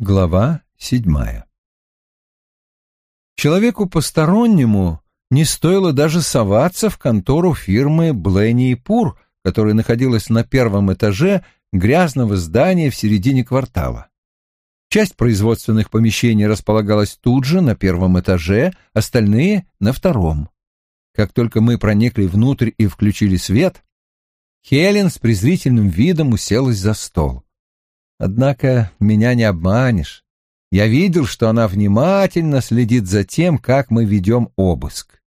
Глава седьмая Человеку постороннему не стоило даже соваться в контору фирмы Бленни и Пур, которая находилась на первом этаже грязного здания в середине квартала. Часть производственных помещений располагалась тут же, на первом этаже, остальные — на втором. Как только мы проникли внутрь и включили свет, Хелен с презрительным видом уселась за стол. Однако меня не обманешь. Я видел, что она внимательно следит за тем, как мы ведем обыск.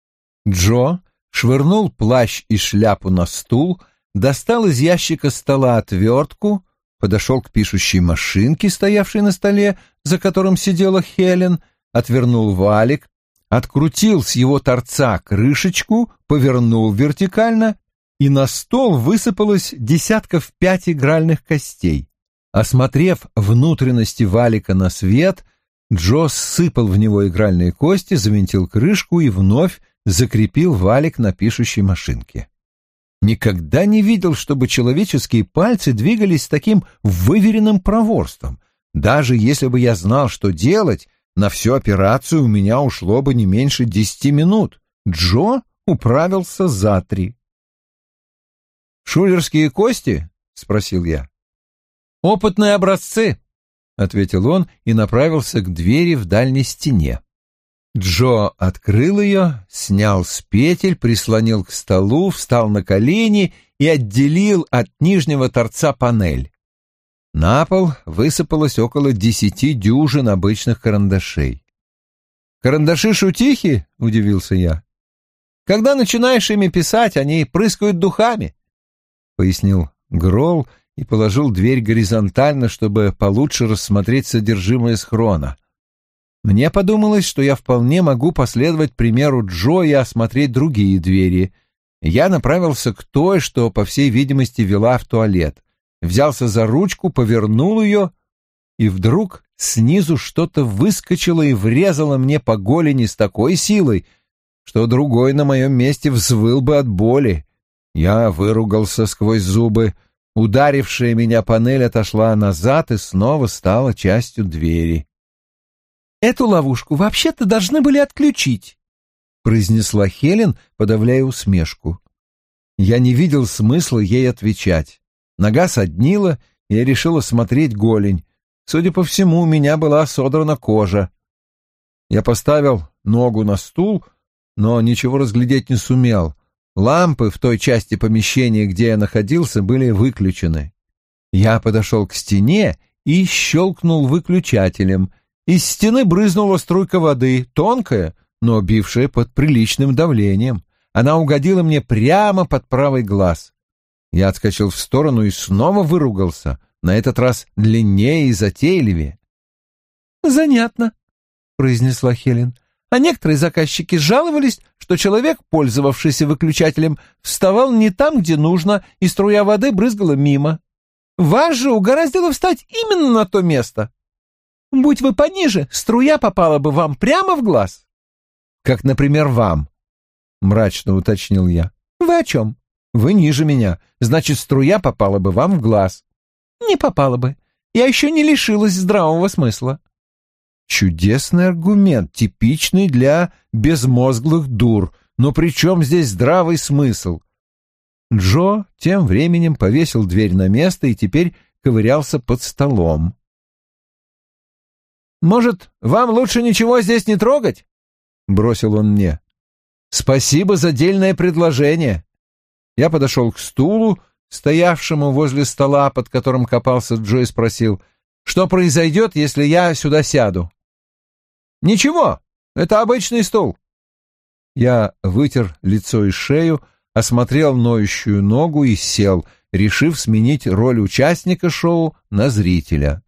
Джо швырнул плащ и шляпу на стул, достал из ящика стола отвертку, подошел к пишущей машинке, стоявшей на столе, за которым сидела Хелен, отвернул валик, открутил с его торца крышечку, повернул вертикально, и на стол высыпалось десятков пять игральных костей. Осмотрев внутренности валика на свет, Джо сыпал в него игральные кости, завинтил крышку и вновь закрепил валик на пишущей машинке. Никогда не видел, чтобы человеческие пальцы двигались с таким выверенным проворством. Даже если бы я знал, что делать, на всю операцию у меня ушло бы не меньше десяти минут. Джо управился за три. «Шулерские кости?» — спросил я. «Опытные образцы», — ответил он и направился к двери в дальней стене. Джо открыл ее, снял с петель, прислонил к столу, встал на колени и отделил от нижнего торца панель. На пол высыпалось около десяти дюжин обычных карандашей. «Карандаши шутихи?» — удивился я. «Когда начинаешь ими писать, они прыскают духами», — пояснил Гролл и положил дверь горизонтально, чтобы получше рассмотреть содержимое схрона. Мне подумалось, что я вполне могу последовать примеру Джо и осмотреть другие двери. Я направился к той, что, по всей видимости, вела в туалет. Взялся за ручку, повернул ее, и вдруг снизу что-то выскочило и врезало мне по голени с такой силой, что другой на моем месте взвыл бы от боли. Я выругался сквозь зубы, Ударившая меня панель отошла назад и снова стала частью двери. «Эту ловушку вообще-то должны были отключить», — произнесла Хелен, подавляя усмешку. Я не видел смысла ей отвечать. Нога соднила, и я решил осмотреть голень. Судя по всему, у меня была содрана кожа. Я поставил ногу на стул, но ничего разглядеть не сумел. Лампы в той части помещения, где я находился, были выключены. Я подошел к стене и щелкнул выключателем. Из стены брызнула струйка воды, тонкая, но бившая под приличным давлением. Она угодила мне прямо под правый глаз. Я отскочил в сторону и снова выругался, на этот раз длиннее и затейливее. «Занятно», — произнесла Хелен а некоторые заказчики жаловались, что человек, пользовавшийся выключателем, вставал не там, где нужно, и струя воды брызгала мимо. Вас же угораздило встать именно на то место. Будь вы пониже, струя попала бы вам прямо в глаз. Как, например, вам, — мрачно уточнил я. Вы о чем? Вы ниже меня, значит, струя попала бы вам в глаз. Не попала бы. Я еще не лишилась здравого смысла. Чудесный аргумент, типичный для безмозглых дур, но при чем здесь здравый смысл? Джо тем временем повесил дверь на место и теперь ковырялся под столом. «Может, вам лучше ничего здесь не трогать?» — бросил он мне. «Спасибо за дельное предложение». Я подошел к стулу, стоявшему возле стола, под которым копался Джо, и спросил, что произойдет, если я сюда сяду. «Ничего, это обычный стул». Я вытер лицо и шею, осмотрел ноющую ногу и сел, решив сменить роль участника шоу на зрителя.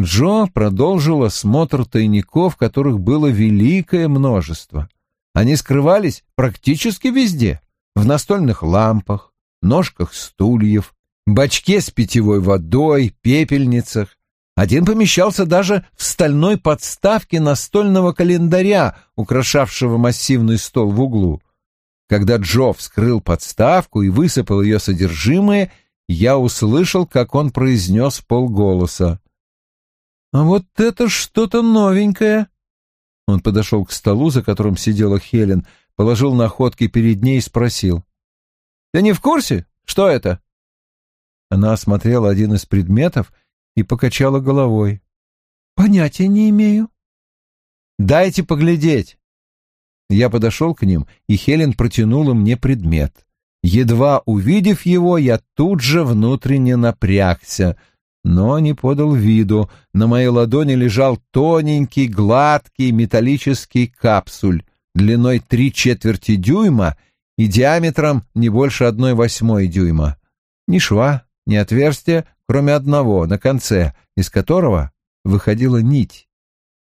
Джо продолжил осмотр тайников, которых было великое множество. Они скрывались практически везде — в настольных лампах, ножках стульев, бачке с питьевой водой, пепельницах, один помещался даже в стальной подставке настольного календаря, украшавшего массивный стол в углу. Когда Джо вскрыл подставку и высыпал ее содержимое, я услышал, как он произнес полголоса. А вот это что-то новенькое. Он подошел к столу, за которым сидела Хелен, положил находки перед ней и спросил. «Ты не в курсе? Что это?» Она осмотрела один из предметов и покачала головой. «Понятия не имею». «Дайте поглядеть». Я подошел к ним, и Хелен протянула мне предмет. Едва увидев его, я тут же внутренне напрягся, но не подал виду. На моей ладони лежал тоненький, гладкий металлический капсуль длиной три четверти дюйма и диаметром не больше одной восьмой дюйма. Ни шва, ни отверстия, кроме одного на конце, из которого выходила нить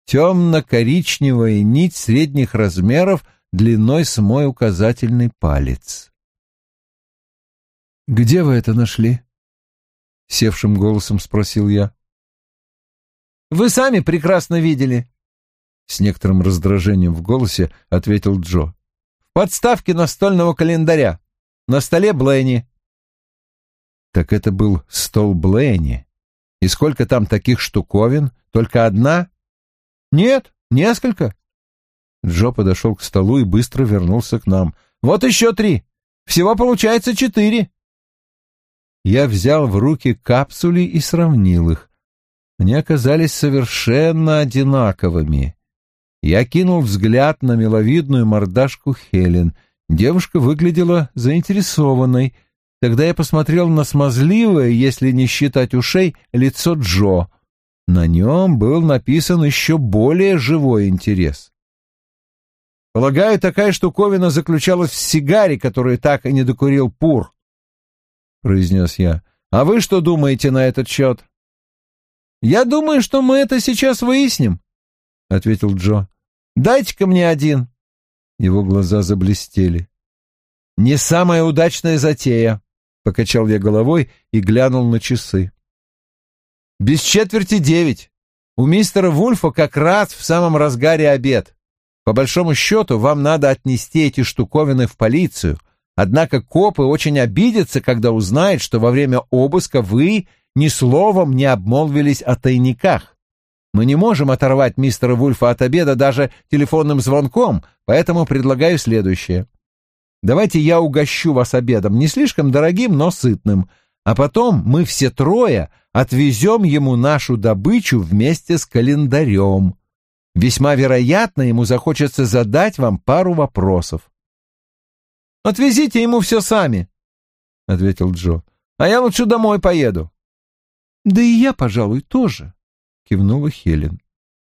темно-коричневая нить средних размеров длиной с мой указательный палец. «Где вы это нашли?» — севшим голосом спросил я. «Вы сами прекрасно видели», — с некоторым раздражением в голосе ответил Джо. «В подставке настольного календаря. На столе Блэни». «Так это был стол Блэни. И сколько там таких штуковин? Только одна?» «Нет, несколько». Джо подошел к столу и быстро вернулся к нам. «Вот еще три. Всего получается четыре». Я взял в руки капсули и сравнил их. Они оказались совершенно одинаковыми. Я кинул взгляд на миловидную мордашку Хелен. Девушка выглядела заинтересованной. Тогда я посмотрел на смазливое, если не считать ушей, лицо Джо — на нем был написан еще более живой интерес. Полагаю, такая штуковина заключалась в сигаре, которую так и не докурил Пур, — произнес я. А вы что думаете на этот счет? Я думаю, что мы это сейчас выясним, — ответил Джо. Дайте-ка мне один. Его глаза заблестели. Не самая удачная затея, — покачал я головой и глянул на часы. Без четверти девять. У мистера Вульфа как раз в самом разгаре обед. По большому счету, вам надо отнести эти штуковины в полицию. Однако копы очень обидятся, когда узнают, что во время обыска вы ни словом не обмолвились о тайниках. Мы не можем оторвать мистера Вульфа от обеда даже телефонным звонком, поэтому предлагаю следующее. Давайте я угощу вас обедом, не слишком дорогим, но сытным, а потом мы все трое отвезем ему нашу добычу вместе с календарем. Весьма вероятно, ему захочется задать вам пару вопросов. «Отвезите ему все сами», — ответил Джо, — «а я лучше домой поеду». «Да и я, пожалуй, тоже», — кивнула Хелен.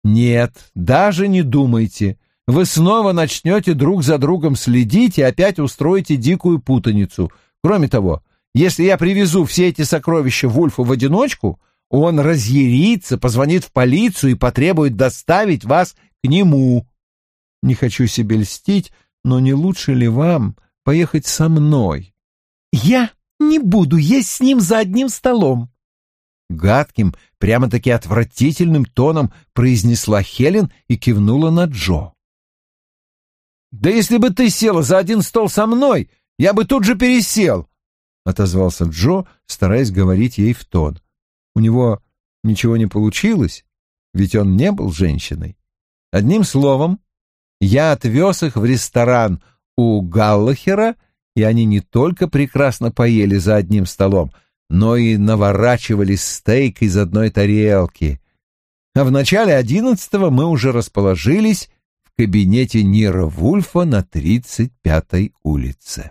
«Нет, даже не думайте. Вы снова начнете друг за другом следить и опять устроите дикую путаницу. Кроме того, если я привезу все эти сокровища Вульфу в одиночку, он разъярится, позвонит в полицию и потребует доставить вас к нему. Не хочу себе льстить, но не лучше ли вам поехать со мной? Я не буду есть с ним за одним столом. Гадким, прямо-таки отвратительным тоном произнесла Хелен и кивнула на Джо. «Да если бы ты села за один стол со мной, я бы тут же пересел, — отозвался Джо, стараясь говорить ей в тон. У него ничего не получилось, ведь он не был женщиной. Одним словом, я отвез их в ресторан у Галлахера, и они не только прекрасно поели за одним столом, но и наворачивали стейк из одной тарелки. А в начале одиннадцатого мы уже расположились кабинете Нира Вульфа на тридцать пятой улице.